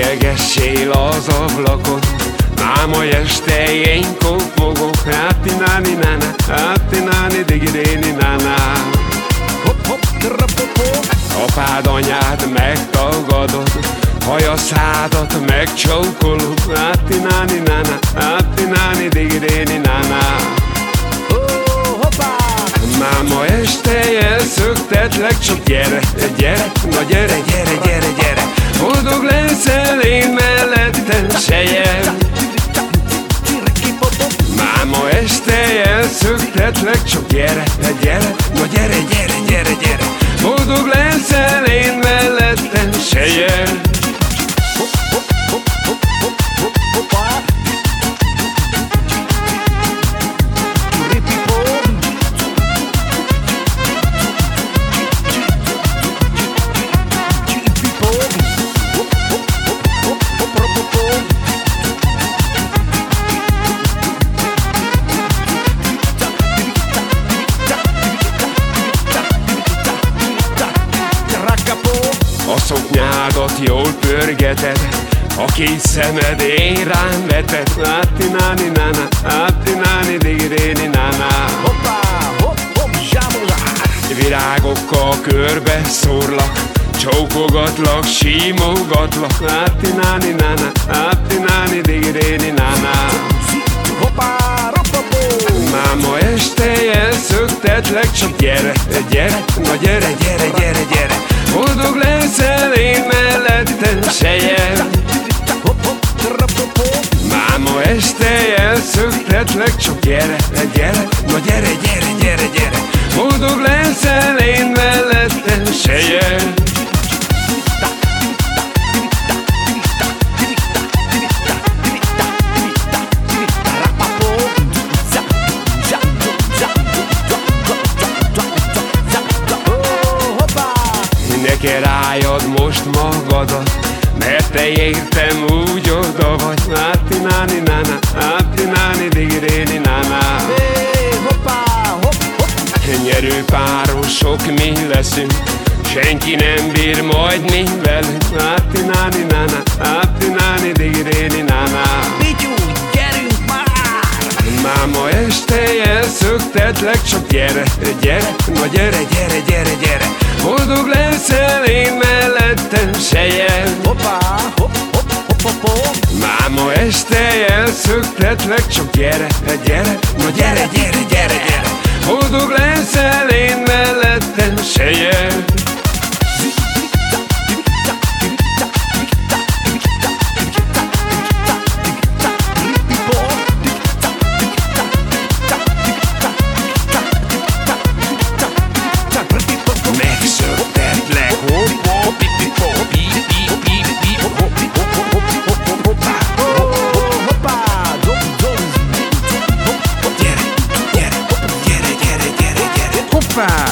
az ablakon Máma este én kopogok Háti náni nána, háti náni digiréni nána. Hopp, hopp, trapopó Apád anyád megtagadod Haja szádat megcsókolod. Háti náni nána, háti náni digiréni nána. Máma este elszöktetlek, csak gyere, gyere, na gyere, gyere, gyere, gyere Boldog leszel én mellettem, sejem Máma este elszöktetlek, csak gyere, gyere, na gyere, gyere, gyere, gyere szoknyádat jól pörgeted A két szemed én rám veted Átti náni nána, átti náni digréni nána. Hoppá, hopp, hopp, zsámozár Virágokkal körbe szórlak Csókogatlak, simogatlak. Átti náni nána, átti náni digréni nána. Hoppá, ropopó Máma este elszöktetlek, csak gyere, gyere, na gyere, gyere, gyere, ropopó Máma este elszöktetlek, csak gyere, gyere, na gyere, gyere, gyere, gyere. Boldog leszel én mellettem, sejem Ne kell rájad most magadat Mert te értem úgy oda vagy. Átti náni nána, átti náni digréni nána. Nyerő párosok mi leszünk. Senki nem bír majd mi velünk Átti náni nána, átti elszöktetlek, csak gyere, gyere, na gyere, gyere, gyere, gyere. Boldog leszel én mellettem, sejem Máma este elszöktetlek, csak gyere, gyere, na gyere, gyere, gyere, gyere Sound.